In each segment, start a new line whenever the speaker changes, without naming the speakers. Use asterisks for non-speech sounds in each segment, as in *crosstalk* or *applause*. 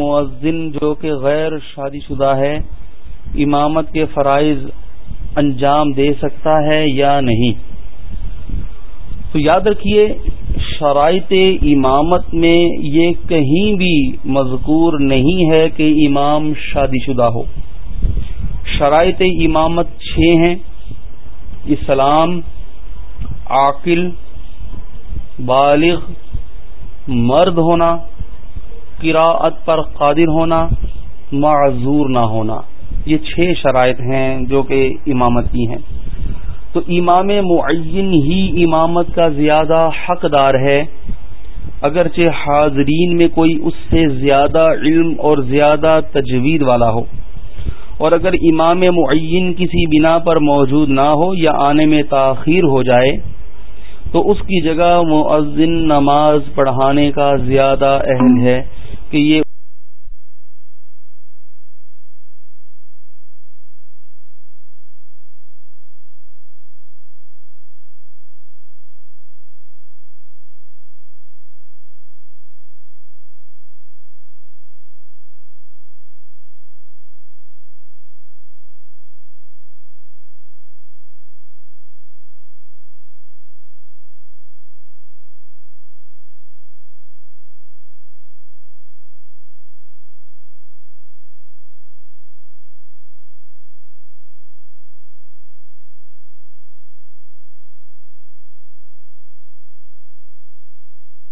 مؤذن جو کہ غیر شادی شدہ ہے، امامت کے فرائض انجام دے سکتا ہے یا نہیں؟ تو یاد رکھیے، شرائط امامت میں یہ کہیں بھی مذکور نہیں ہے کہ امام شادی شدہ ہو۔ شرائط امامت چھ ہیں۔ اسلام، عاقل، بالغ، مرد ہونا قراءت پر قادر ہونا، معذور نہ ہونا، یہ چھ شرائط ہیں جو کہ امامت کی ہیں۔ تو امام معین ہی امامت کا زیادہ حقدار ہے۔ اگرچہ حاضرین میں کوئی اس سے زیادہ علم اور زیادہ تجوید والا ہو، اور اگر امام معین کسی بنا پر موجود نہ ہو یا آنے میں تاخیر ہو جائے، تو اس کی جگہ معذن نماز پڑھانے کا زیادہ اہل ہے۔ کہ یہ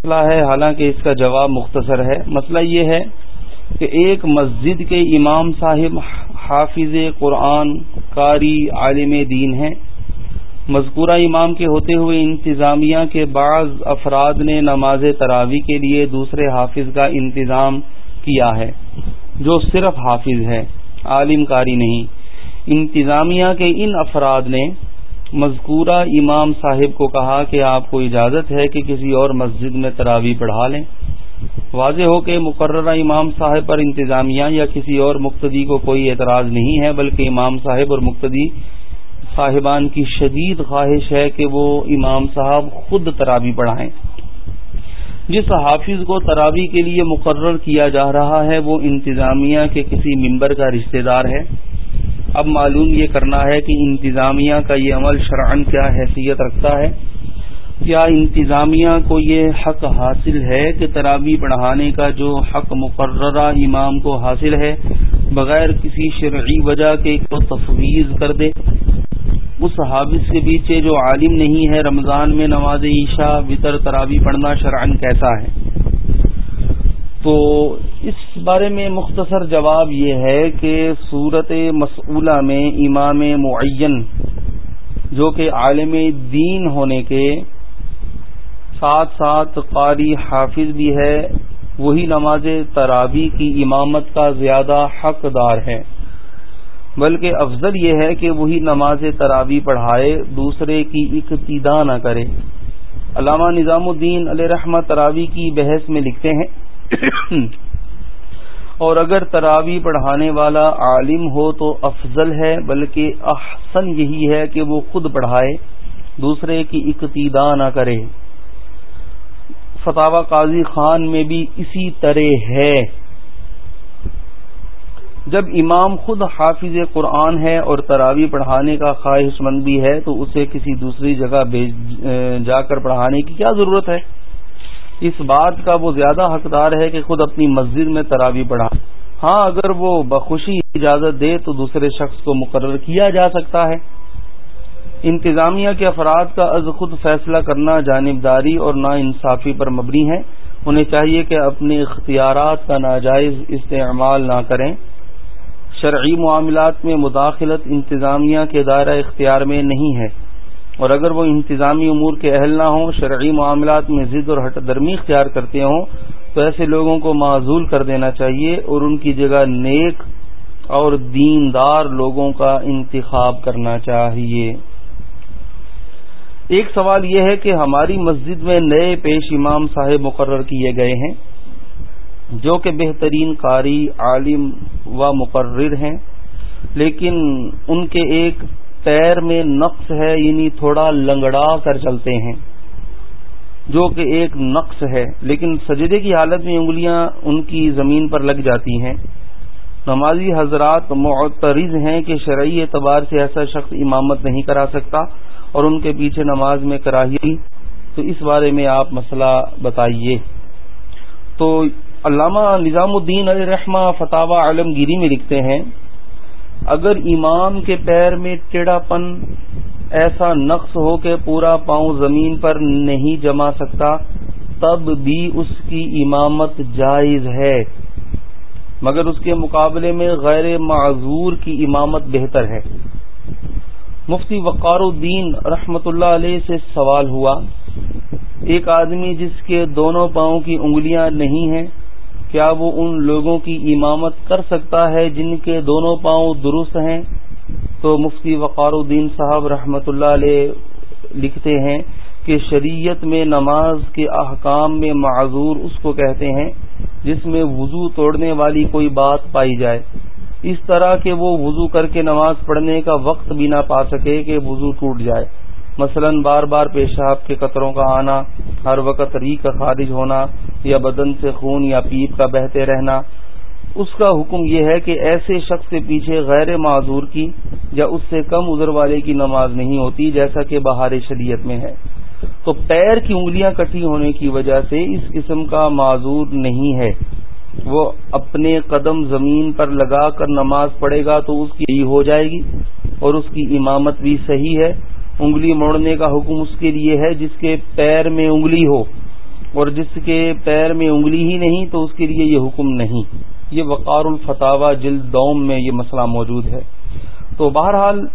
مسئلہ ہے، حالانکہ اس کا جواب مختصر ہے۔ مسئلہ یہ ہے کہ ایک مسجد کے امام صاحب حافظ قرآن قاری عالم دین ہیں۔ مذکورہ امام کے ہوتے ہوئے انتظامیہ کے بعض افراد نے نماز تراوی کے لیے دوسرے حافظ کا انتظام کیا ہے، جو صرف حافظ ہے عالم کاری نہیں۔ انتظامیہ کے ان افراد نے مذکورہ امام صاحب کو کہا کہ آپ کو اجازت ہے کہ کسی اور مسجد میں تراوی پڑھا لیں۔ واضح ہو کہ مقررہ امام صاحب پر انتظامیہ یا کسی اور مقتدی کو کوئی اعتراض نہیں ہے، بلکہ امام صاحب اور مقتدی صاحبان کی شدید خواہش ہے کہ وہ امام صاحب خود تراوی پڑھائیں۔ جس حافظ کو تراوی کے لیے مقرر کیا جا رہا ہے، وہ انتظامیہ کے کسی ممبر کا رشتہ دار ہے۔ اب معلوم یہ کرنا ہے کہ انتظامیہ کا یہ عمل شرعن کیا حیثیت رکھتا ہے؟ کیا انتظامیہ کو یہ حق حاصل ہے کہ ترابی پڑھانے کا جو حق مقررہ امام کو حاصل ہے، بغیر کسی شرعی وجہ کے کو تفویض کر دے؟ اس حافظ کے پیچھے جو عالم نہیں ہے، رمضان میں نماز عشاء، وطر ترابی پڑھنا شرعن کیسا ہے؟ تو اس بارے میں مختصر جواب یہ ہے کہ صورت مسئولہ میں امام معین، جو کہ عالم دین ہونے کے ساتھ ساتھ قاری حافظ بھی ہے، وہی نماز ترابی کی امامت کا زیادہ حقدار ہے۔ بلکہ افضل یہ ہے کہ وہی نماز ترابی پڑھائے، دوسرے کی اقتدا نہ کرے۔ علامہ نظام الدین علیہ رحمت تراوی کی بحث میں لکھتے ہیں *coughs* اور اگر تراوی پڑھانے والا عالم ہو تو افضل ہے، بلکہ احسن یہی ہے کہ وہ خود پڑھائے، دوسرے کی اقتدا نہ کرے۔ فتح قاضی خان میں بھی اسی طرح ہے۔ جب امام خود حافظ قرآن ہے اور تراوی پڑھانے کا خواہش مند بھی ہے، تو اسے کسی دوسری جگہ جا کر پڑھانے کی کیا ضرورت ہے؟ اس بات کا وہ زیادہ حقدار ہے کہ خود اپنی مسجد میں تراوی پڑھا۔ ہاں اگر وہ بخوشی اجازت دے تو دوسرے شخص کو مقرر کیا جا سکتا ہے۔ انتظامیہ کے افراد کا از خود فیصلہ کرنا جانبداری اور نا انصافی پر مبنی ہے۔ انہیں چاہیے کہ اپنے اختیارات کا ناجائز استعمال نہ کریں۔ شرعی معاملات میں مداخلت انتظامیہ کے دائرہ اختیار میں نہیں ہے۔ اور اگر وہ انتظامی امور کے اہل نہ ہوں، شرعی معاملات میں ضد اور ہٹ درمی اختیار کرتے ہوں، تو ایسے لوگوں کو معذول کر دینا چاہیے اور ان کی جگہ نیک اور دیندار لوگوں کا انتخاب کرنا چاہیے۔ ایک سوال یہ ہے کہ ہماری مسجد میں نئے پیش امام صاحب مقرر کیے گئے ہیں، جو کہ بہترین قاری، عالم و مقرر ہیں، لیکن ان کے ایک پیر میں نقص ہے یعنی تھوڑا لنگڑا کر چلتے ہیں۔ جو کہ ایک نقص ہے، لیکن سجدے کی حالت میں انگلیاں ان کی زمین پر لگ جاتی ہیں۔ نمازی حضرات معترض ہیں کہ شرعی اعتبار سے ایسا شخص امامت نہیں کرا سکتا اور ان کے پیچھے نماز میں کراہی تو اس بارے میں آپ مسئلہ بتائیے۔ تو علامہ نظام الدین علیہ رحمہ فتح عالمگیری میں لکھتے ہیں اگر امام کے پیر میں ٹیڑھا پن ایسا نقص ہو کہ پورا پاؤں زمین پر نہیں جما سکتا، تب بھی اس کی امامت جائز ہے۔ مگر اس کے مقابلے میں غیر معذور کی امامت بہتر ہے۔ مفتی وقار الدین رحمت اللہ علیہ سے سوال ہوا، ایک آدمی جس کے دونوں پاؤں کی انگلیاں نہیں ہیں کیا وہ ان لوگوں کی امامت کر سکتا ہے جن کے دونوں پاؤں درست ہیں؟ تو مفتی وقار الدین صاحب رحمت اللہ علیہ لکھتے ہیں کہ شریعت میں نماز کے احکام میں معذور اس کو کہتے ہیں جس میں وضو توڑنے والی کوئی بات پائی جائے۔ اس طرح کہ وہ وضو کر کے نماز پڑھنے کا وقت بھی نہ پا سکے کہ وضو ٹوٹ جائے۔ مثلا بار بار پیشاب کے قطروں کا آنا، ہر وقت ری کا خارج ہونا یا بدن سے خون یا پیپ کا بہتے رہنا۔ اس کا حکم یہ ہے کہ ایسے شخص کے پیچھے غیر معذور کی یا اس سے کم عذر والے کی نماز نہیں ہوتی جیسا کہ بہار شریعت میں ہے۔ تو پیر کی انگلیاں کٹھی ہونے کی وجہ سے اس قسم کا معذور نہیں ہے۔ وہ اپنے قدم زمین پر لگا کر نماز پڑھے گا تو اس کی ہو جائے گی اور اس کی امامت بھی صحیح ہے۔ انگلی موڑنے کا حکم اس کے لیے ہے جس کے پیر میں انگلی ہو۔ اور جس کے پیر میں انگلی ہی نہیں تو اس کے لیے یہ حکم نہیں۔ یہ وقار الفتاوا جلد دوم میں یہ مسئلہ موجود ہے۔ تو بہرحال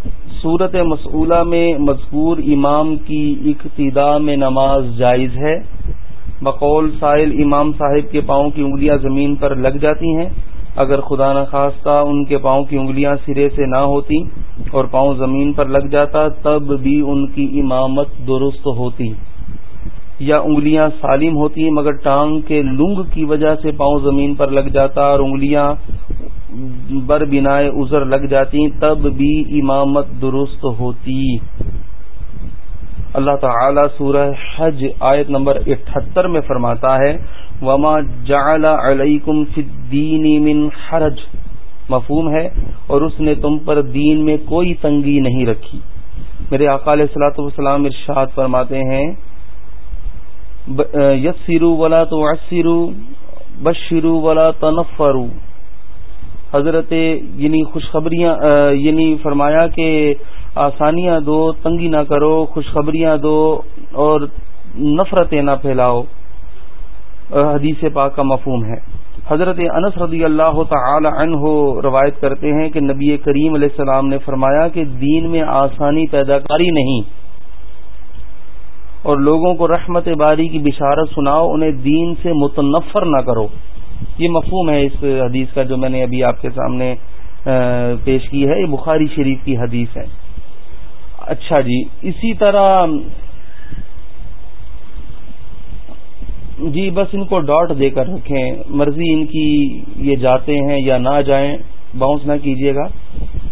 صورت مسئولہ میں مذکور امام کی اقتدا میں نماز جائز ہے۔ بقول سائل امام صاحب کے پاؤں کی انگلیاں زمین پر لگ جاتی ہیں۔ اگر خدا نخواستہ ان کے پاؤں کی انگلیاں سرے سے نہ ہوتی اور پاؤں زمین پر لگ جاتا تب بھی ان کی امامت درست ہوتی۔ یا انگلیاں سالم ہوتی مگر ٹانگ کے لنگ کی وجہ سے پاؤں زمین پر لگ جاتا اور انگلیاں بر بنا ازر لگ جاتی تب بھی امامت درست ہوتی۔ اللہ تعالی سورہ حج آیت نمبر اٹھہتر میں فرماتا ہے، وما جعل علیکم فی الدین من حرج۔ مفہوم ہے، اور اس نے تم پر دین میں کوئی تنگی نہیں رکھی۔ میرے علیہ السلاۃ والسلام ارشاد فرماتے ہیں یسرو ولا تو اسرو بشرو ولا تنفرو۔ حضرت یعنی خوشخبریاں یعنی فرمایا کہ آسانیاں دو، تنگی نہ کرو، خوشخبریاں دو اور نفرتیں نہ پھیلاؤ۔ حدیث پاک کا مفہوم ہے۔ حضرت انس رضی اللہ تعالی عنہ روایت کرتے ہیں کہ نبی کریم علیہ السلام نے فرمایا کہ دین میں آسانی پیدا کاری نہیں۔ اور لوگوں کو رحمت باری کی بشارت سناؤ، انہیں دین سے متنفر نہ کرو۔ یہ مفہوم ہے اس حدیث کا جو میں نے ابھی آپ کے سامنے پیش کی ہے۔ یہ بخاری شریف کی حدیث ہے۔ اچھا جی اسی طرح جی بس ان کو ڈاٹ دے کر رکھیں۔ مرضی ان کی یہ جاتے ہیں یا نہ جائیں، باؤنس نہ کیجیے گا۔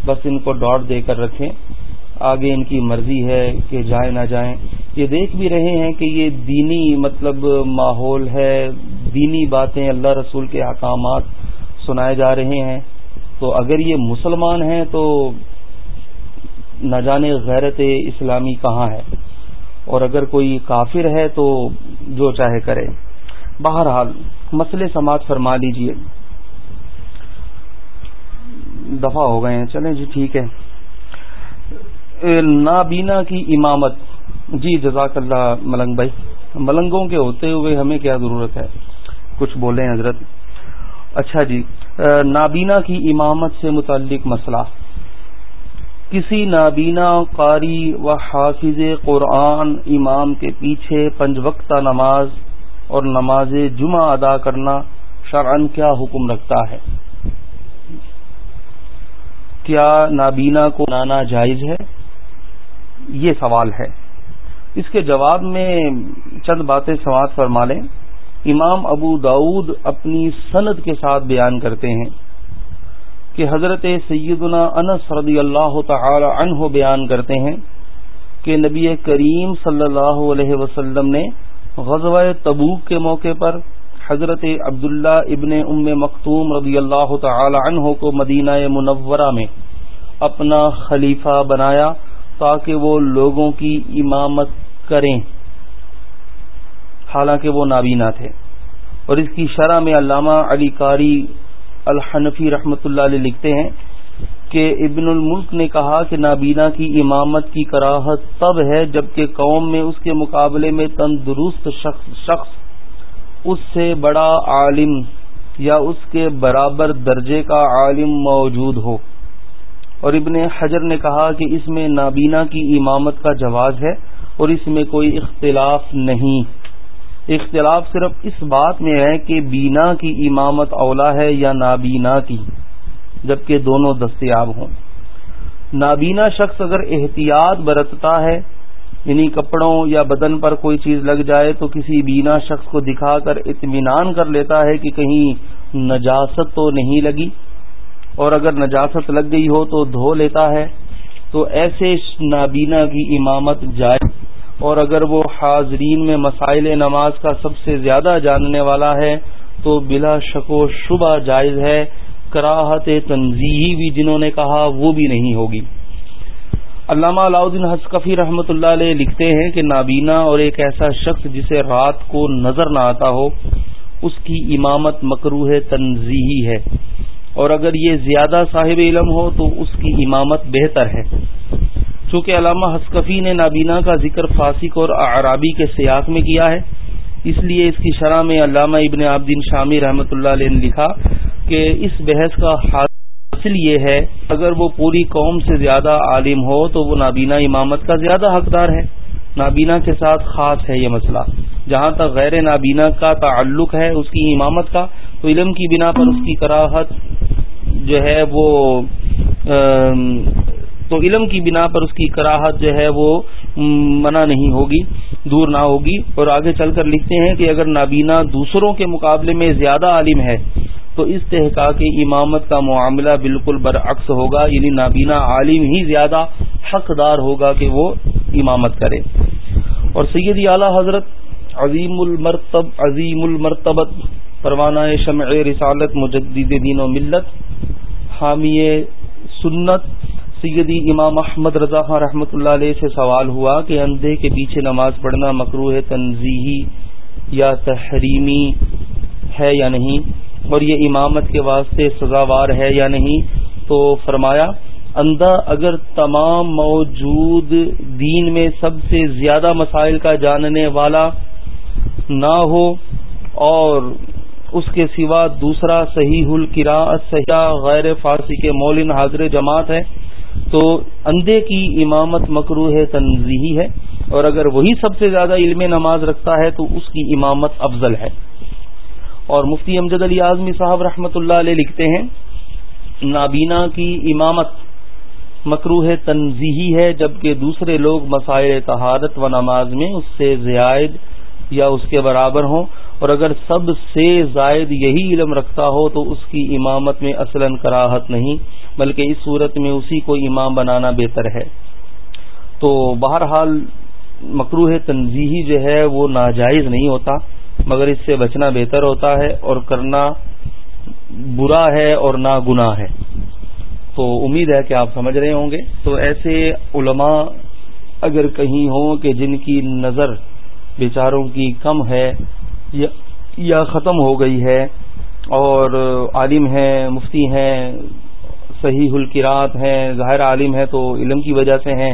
بس ان کو ڈاٹ دے کر رکھیں۔ آگے ان کی مرضی ہے کہ جائیں نہ جائیں۔ یہ دیکھ بھی رہے ہیں کہ یہ دینی مطلب ماحول ہے، دینی باتیں اللہ رسول کے احکامات سنائے جا رہے ہیں۔ تو اگر یہ مسلمان ہیں تو نہ جانے غیرت اسلامی کہاں ہے۔ اور اگر کوئی کافر ہے تو جو چاہے کرے۔ بہرحال، مسئلے سماعت فرما لیجیے۔ دفاع ہو گئے ہیں۔ چلیں جی ٹھیک ہے۔ نابینا کی امامت۔ جی جزاک اللہ ملنگ بھائی۔ ملنگوں کے ہوتے ہوئے ہمیں کیا ضرورت ہے؟ کچھ بولیں حضرت۔ اچھا جی نابینا کی امامت سے متعلق مسئلہ۔ کسی نابینا قاری و حافظ قرآن امام کے پیچھے پنج وقتہ نماز اور نماز جمعہ ادا کرنا شرعن کیا حکم رکھتا ہے؟ کیا نابینا کو نانا جائز ہے؟ یہ سوال ہے۔ اس کے جواب میں چند باتیں سماعت فرما لیں۔ امام ابو داود اپنی سند کے ساتھ بیان کرتے ہیں کہ حضرت سیدنا انس رضی اللہ تعالی عنہ بیان کرتے ہیں کہ نبی کریم صلی اللہ علیہ وسلم نے غزوہ تبوک کے موقع پر حضرت عبداللہ ابن ام مختوم رضی اللہ تعالی عنہ کو مدینہ منورہ میں اپنا خلیفہ بنایا۔ تاکہ وہ لوگوں کی امامت کریں۔ حالانکہ وہ نابینا تھے۔ اور اس کی شرح میں علامہ علی کاری الحنفی رحمۃ اللہ علیہ لکھتے ہیں کہ ابن الملک نے کہا کہ نابینا کی امامت کی کراہت تب ہے جبکہ قوم میں اس کے مقابلے میں تندرست شخص شخص اس سے بڑا عالم یا اس کے برابر درجے کا عالم موجود ہو۔ اور ابن حجر نے کہا کہ اس میں نابینا کی امامت کا جواز ہے اور اس میں کوئی اختلاف نہیں۔ اختلاف صرف اس بات میں ہے کہ بینا کی امامت اولا ہے یا نابینا کی، جبکہ دونوں دستیاب ہوں۔ نابینا شخص اگر احتیاط برتتا ہے یعنی کپڑوں یا بدن پر کوئی چیز لگ جائے تو کسی بینا شخص کو دکھا کر اطمینان کر لیتا ہے کہ کہیں نجاست تو نہیں لگی۔ اور اگر نجاست لگ گئی ہو تو دھو لیتا ہے، تو ایسے نابینا کی امامت جائے اور اگر وہ حاضرین میں مسائل نماز کا سب سے زیادہ جاننے والا ہے، تو بلا شک و شبہ جائز ہے۔ کراہت تنظیحی بھی جنہوں نے کہا، وہ بھی نہیں ہوگی۔ علامہ علاؤدین حسکفی رحمۃ اللہ علیہ لکھتے ہیں کہ نابینا اور ایک ایسا شخص جسے رات کو نظر نہ آتا ہو، اس کی امامت مکروح تنظیحی ہے۔ اور اگر یہ زیادہ صاحب علم ہو تو اس کی امامت بہتر ہے۔ چونکہ علامہ حسکفی نے نابینا کا ذکر فاسق اور عرابی کے سیاق میں کیا ہے، اس لیے اس کی شرح میں علامہ ابن عابدین شامی رحمۃ اللہ علیہ نے لکھا کہ اس بحث کا حاصل یہ ہے، اگر وہ پوری قوم سے زیادہ عالم ہو تو وہ نابینا امامت کا زیادہ حقدار ہے۔ نابینا کے ساتھ خاص ہے یہ مسئلہ۔ جہاں تک غیر نابینا کا تعلق ہے، اس کی امامت کا، تو علم کی بنا پر اس کی کراہت جو ہے وہ تو علم کی بنا پر اس کی کراہت جو ہے وہ منع نہیں ہوگی، دور نہ ہوگی۔ اور آگے چل کر لکھتے ہیں کہ اگر نابینا دوسروں کے مقابلے میں زیادہ عالم ہے تو اس تحقاق امامت کا معاملہ بالکل برعکس ہوگا یعنی نابینا عالم ہی زیادہ حقدار ہوگا کہ وہ امامت کرے۔ اور سید اعلی حضرت عظیم المرتب، عظیم المرتبت، پروانہ شمع رسالت، مجدد دین و ملت، حامی سنت، سیدی امام احمد رضا خان رحمۃ اللہ علیہ سے سوال ہوا کہ اندھے کے پیچھے نماز پڑھنا مکروح تنظیحی یا تحریمی ہے یا نہیں؟ اور یہ امامت کے واسطے سزاوار ہے یا نہیں، تو فرمایا، اندھا اگر تمام موجود دین میں سب سے زیادہ مسائل کا جاننے والا نہ ہو اور اس کے سوا دوسرا صحیح القرا سیاح غیر فارسی کے مولن حاضر جماعت ہے، تو اندھے کی امامت مکرو ہے تنظیحی ہے، اور اگر وہی سب سے زیادہ علم نماز رکھتا ہے تو اس کی امامت افضل ہے۔ اور مفتی امجد علی اعظمی صاحب رحمۃ اللہ علیہ لکھتے ہیں، نابینا کی امامت مکروح تنظیحی ہے جبکہ دوسرے لوگ مسائل تہارت و نماز میں اس سے زائد یا اس کے برابر ہوں۔ اور اگر سب سے زائد یہی علم رکھتا ہو تو اس کی امامت میں اصلا کراہت نہیں، بلکہ اس صورت میں اسی کو امام بنانا بہتر ہے۔ تو بہرحال مکروح تنظیحی جو ہے وہ ناجائز نہیں ہوتا۔ مگر اس سے بچنا بہتر ہوتا ہے اور کرنا برا ہے اور نہ گناہ ہے۔ تو امید ہے کہ آپ سمجھ رہے ہوں گے۔ تو ایسے علماء اگر کہیں ہوں کہ جن کی نظر بیچاروں کی کم ہے، یا ختم ہو گئی ہے اور عالم ہیں، مفتی ہیں، صحیح القرات ہیں، ظاہر عالم ہے تو علم کی وجہ سے ہیں،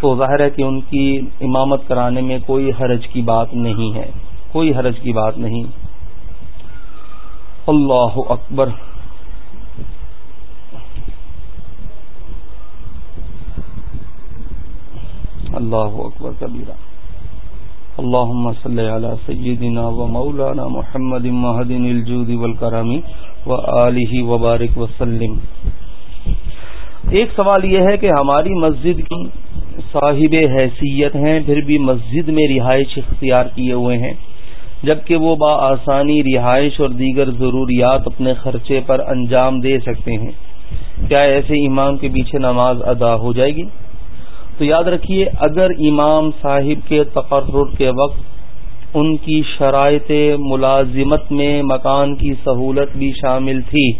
تو ظاہر ہے کہ ان کی امامت کرانے میں کوئی حرج کی بات نہیں ہے۔ کوئی حرج کی بات نہیں۔ اللہ اکبر۔ اللہ اکبر کبیرہ۔ اللهم صل على سيدنا ومولانا محمد مهدن الجود والكرم وآله وبارك وسلم ایک سوال یہ ہے کہ ہماری مسجد کی صاحب حیثیت ہیں، پھر بھی مسجد میں رہائش اختیار کیے ہوئے ہیں۔ جبکہ وہ با آسانی رہائش اور دیگر ضروریات اپنے خرچے پر انجام دے سکتے ہیں۔ کیا ایسے امام کے پیچھے نماز ادا ہو جائے گی؟ تو یاد رکھیے، اگر امام صاحب کے تقرر کے وقت ان کی شرائط ملازمت میں مکان کی سہولت بھی شامل تھی،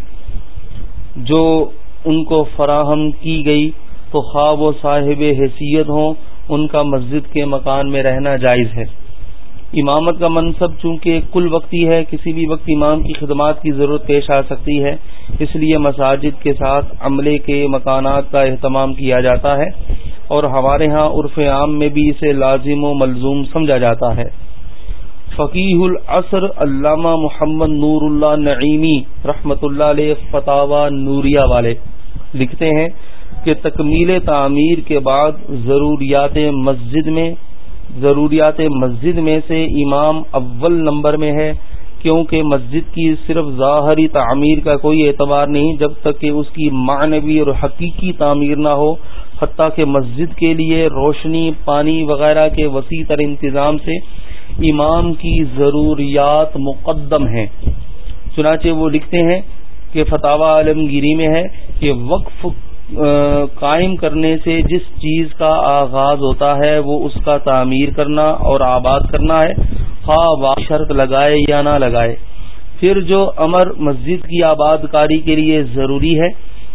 جو ان کو فراہم کی گئی، تو خواب و صاحب حیثیت ہوں، ان کا مسجد کے مکان میں رہنا جائز ہے۔ امامت کا منصب چونکہ کل وقتی ہے، کسی بھی وقت امام کی خدمات کی ضرورت پیش آ سکتی ہے، اس لیے مساجد کے ساتھ عملے کے مکانات کا اہتمام کیا جاتا ہے اور ہمارے ہاں عرف عام میں بھی اسے لازم و ملزوم سمجھا جاتا ہے۔ فقیح العصر علامہ محمد نور اللہ نعیمی رحمت اللہ علیہ فتح نوریہ والے لکھتے ہیں کہ تکمیل تعمیر کے بعد ضروریات مسجد میں ضروریات مسجد میں سے امام اول نمبر میں ہے، کیونکہ مسجد کی صرف ظاہری تعمیر کا کوئی اعتبار نہیں، جب تک کہ اس کی معنوی اور حقیقی تعمیر نہ ہو، حتیٰ کہ مسجد کے لیے روشنی، پانی وغیرہ کے وسیع تر انتظام سے امام کی ضروریات مقدم ہیں۔ چنانچہ وہ لکھتے ہیں کہ فتح عالمگیری میں ہے کہ وقف قائم کرنے سے جس چیز کا آغاز ہوتا ہے وہ اس کا تعمیر کرنا اور آباد کرنا ہے، خواہ شرط لگائے یا نہ لگائے۔ پھر جو امر مسجد کی آباد کاری کے لیے ضروری ہے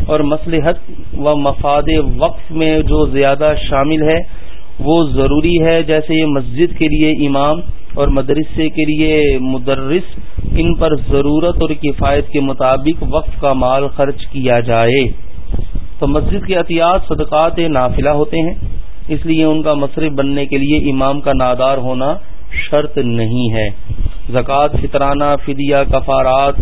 اور مسلحت و مفاد وقف میں جو زیادہ شامل ہے، وہ ضروری ہے جیسے یہ مسجد کے لیے امام اور مدرسے کے لیے مدرس، ان پر ضرورت اور کفایت کے مطابق وقف کا مال خرچ کیا جائے۔ تو مسجد کے احتیاط صدقات نافلہ ہوتے ہیں۔ اس لیے ان کا مصرف بننے کے لیے امام کا نادار ہونا شرط نہیں ہے۔ زکوٰۃ، فطرانہ، فدیہ، کفارات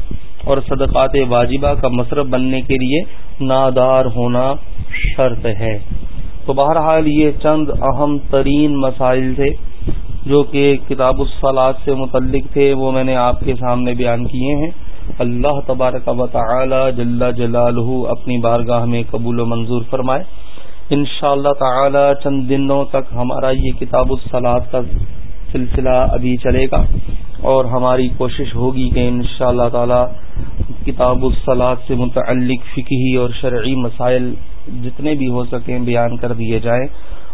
اور صدقات واجبہ کا مصرف بننے کے لیے نادار ہونا شرط ہے۔ تو بہرحال یہ چند اہم ترین مسائل تھے جو کہ کتاب الصلاط سے متعلق تھے، وہ میں نے آپ کے سامنے بیان کیے ہیں۔ اللہ تبارک و تعالی جل جلالہ اپنی بارگاہ میں قبول و منظور فرمائے۔ ان شاء اللہ تعالی چند دنوں تک ہمارا یہ کتاب الصلاط کا سلسلہ ابھی چلے گا اور ہماری کوشش ہوگی کہ ان شاء اللہ تعالی کتاب الصلاط سے متعلق فقہی اور شرعی مسائل جتنے بھی ہو سکیں بیان کر دیے جائیں۔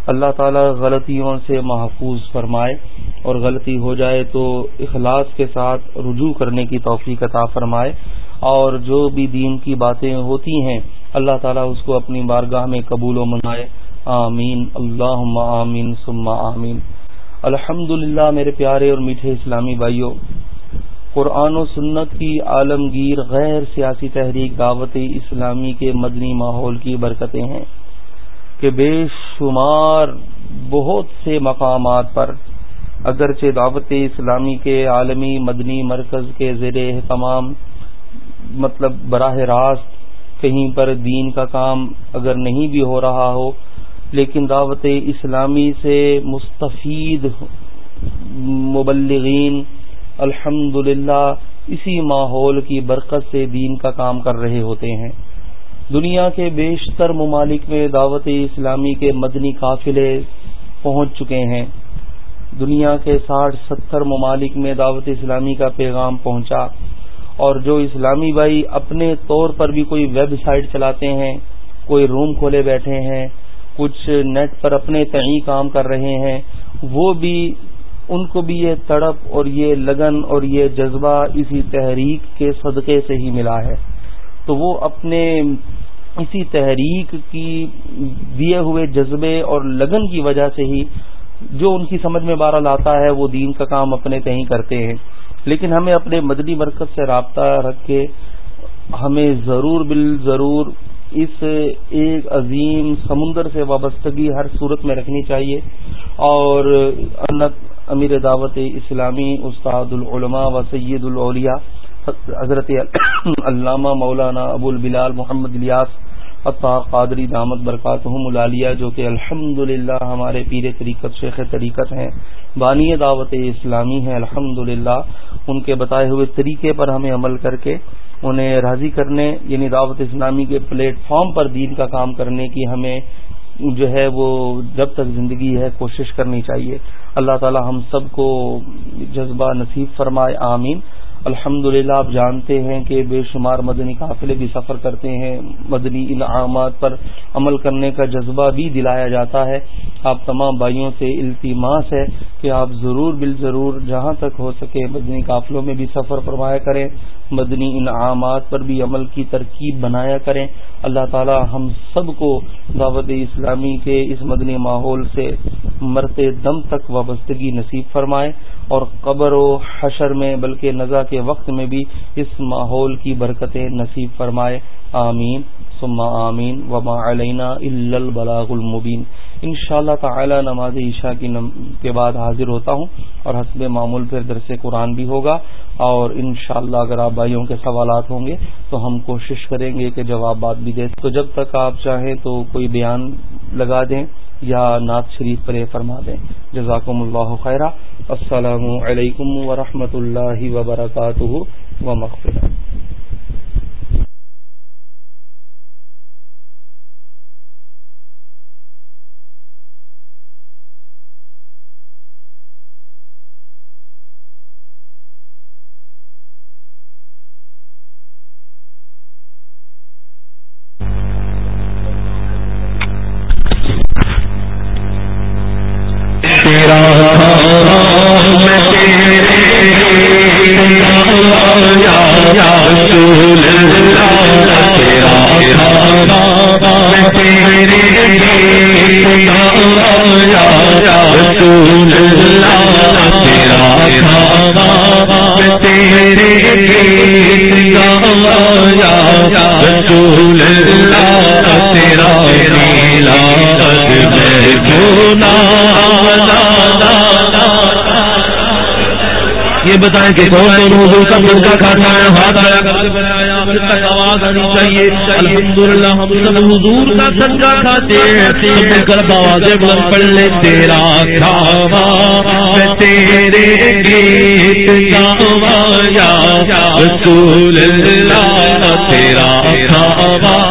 اللہ تعالی غلطیوں سے محفوظ فرمائے اور غلطی ہو جائے تو اخلاص کے ساتھ رجوع کرنے کی توفیق عطا فرمائے اور جو بھی دین کی باتیں ہوتی ہیں، اللہ تعالیٰ اس کو اپنی بارگاہ میں قبول و منائے۔ آمین۔ اللہ آمین ثم آمین۔ الحمد میرے پیارے اور میٹھے اسلامی بھائیوں قرآن و سنت کی عالمگیر غیر سیاسی تحریک دعوت اسلامی کے مدنی ماحول کی برکتیں ہیں۔ کہ بے شمار بہت سے مقامات پر اگرچہ دعوت اسلامی کے عالمی مدنی مرکز کے زیر اہتمام مطلب براہ راست کہیں پر دین کا کام اگر نہیں بھی ہو رہا ہو، لیکن دعوت اسلامی سے مستفید مبلغین الحمد اسی ماحول کی برکت سے دین کا کام کر رہے ہوتے ہیں۔ دنیا کے بیشتر ممالک میں دعوت اسلامی کے مدنی قافلے پہنچ چکے ہیں۔ دنیا کے ساٹھ ستر ممالک میں دعوت اسلامی کا پیغام پہنچا اور جو اسلامی بھائی اپنے طور پر بھی کوئی ویب سائٹ چلاتے ہیں، کوئی روم کھولے بیٹھے ہیں، کچھ نیٹ پر اپنے تعی کام کر رہے ہیں، وہ بھی، ان کو بھی یہ تڑپ اور یہ لگن اور یہ جذبہ اسی تحریک کے صدقے سے ہی ملا ہے۔ تو وہ اپنے اسی تحریک کی دیے ہوئے جذبے اور لگن کی وجہ سے ہی جو ان کی سمجھ میں بارہ لاتا ہے، وہ دین کا کام اپنے تہیں کرتے ہیں۔ لیکن ہمیں اپنے مدنی مرکز سے رابطہ رکھ کے ہمیں ضرور بال ضرور اس ایک عظیم سمندر سے وابستگی ہر صورت میں رکھنی چاہیے۔ اور امیر دعوت اسلامی استاد العلماء و سید الاولیاء، حضرت علامہ مولانا ابو البلال محمد الیاس عطا قادری دامت برکاتہم العالیہ، جو کہ الحمد ہمارے پیر طریقت، شیخ طریقت ہیں، بانی دعوت اسلامی ہیں الحمد ان کے بتائے ہوئے طریقے پر ہمیں عمل کر کے انہیں راضی کرنے یعنی دعوت اسلامی کے پلیٹ فارم پر دین کا کام کرنے کی ہمیں جو ہے وہ جب تک زندگی ہے کوشش کرنی چاہیے۔ اللہ تعالی ہم سب کو جذبہ نصیب فرمائے، آمین۔ الحمد آپ جانتے ہیں کہ بے شمار مدنی قافلے بھی سفر کرتے ہیں، مدنی انعامات پر عمل کرنے کا جذبہ بھی دلایا جاتا ہے۔ آپ تمام بھائیوں سے التماس ہے کہ آپ ضرور بال ضرور جہاں تک ہو سکے مدنی قافلوں میں بھی سفر فرمایا کریں۔ مدنی انعامات پر بھی عمل کی ترکیب بنایا کریں۔ اللہ تعالی ہم سب کو دعوت اسلامی کے اس مدنی ماحول سے مرتے دم تک وابستگی نصیب فرمائے اور قبر و حشر میں بلکہ نزا کے وقت میں بھی اس ماحول کی برکتیں نصیب فرمائے۔ آمین۔ ثم آمین۔ وما علینا البلاغ المبین۔ ان شاء اللہ تعالی نماز عشاء کی نم... کے بعد حاضر ہوتا ہوں اور حسب معمول پھر درس قرآن بھی ہوگا اور ان شاء اللہ اگر آپ بھائیوں کے سوالات ہوں گے تو ہم کوشش کریں گے کہ جوابات بھی دیں۔ تو جب تک آپ چاہیں تو کوئی بیان لگا دیں یا نعت شریف پر فرما دیں۔ جزاکم اللہ خیرہ۔ السلام علیکم ورحمۃ اللہ وبرکاتہ و رسول اللہ تیرا تیرے مغفرت
بتائیں کہ کون کون حضور کا صدقہ کھاتا ہے ہاتھ آیا بنایا پھر تک آواز آنی چاہیے الحمدللہ ہم سب حضور کا صدقہ کھاتے ہیں سب مل کر آوازیں بلند پڑھ لے تیرا کھاوا میں تیرے گیت گاوا یا رسول اللہ تیرا کھاوا